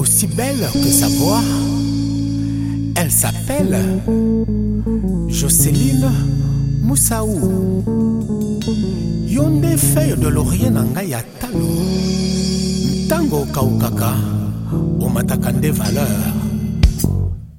Aussi belle que sa voix, elle s'appelle Joceline Moussaou. Yonde feuille de laurier na ngai ya talo. Ntango okaukaka, omataka nde valeur.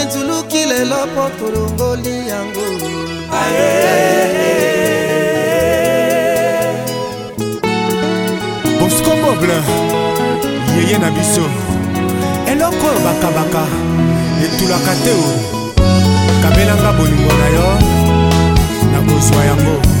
etuluki lelo mpo tolongoli yango bosco boble yeye na biso eloko oyo bakabaka etulaka te o kabelanga bolingo na yo nakozwa yango